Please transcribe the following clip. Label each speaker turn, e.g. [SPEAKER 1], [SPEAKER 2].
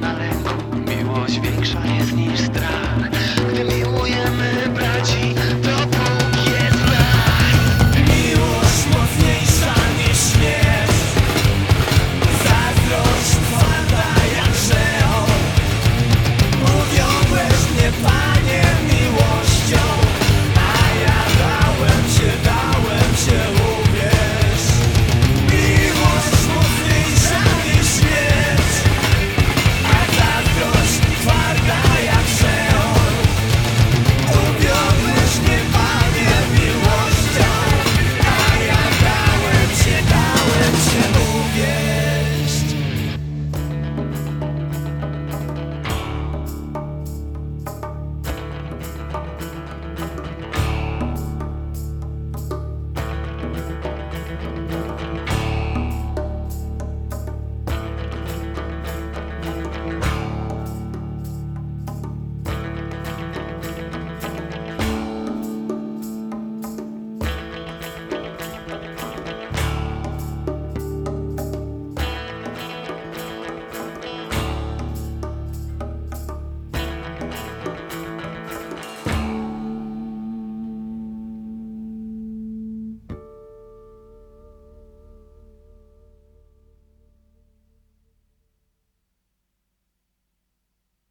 [SPEAKER 1] lęku Miłość większa jest niż strach.